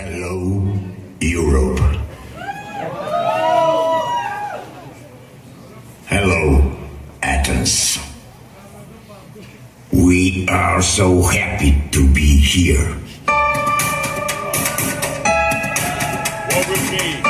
Hello, Europe. Hello, Athens. We are so happy to be here. What would be?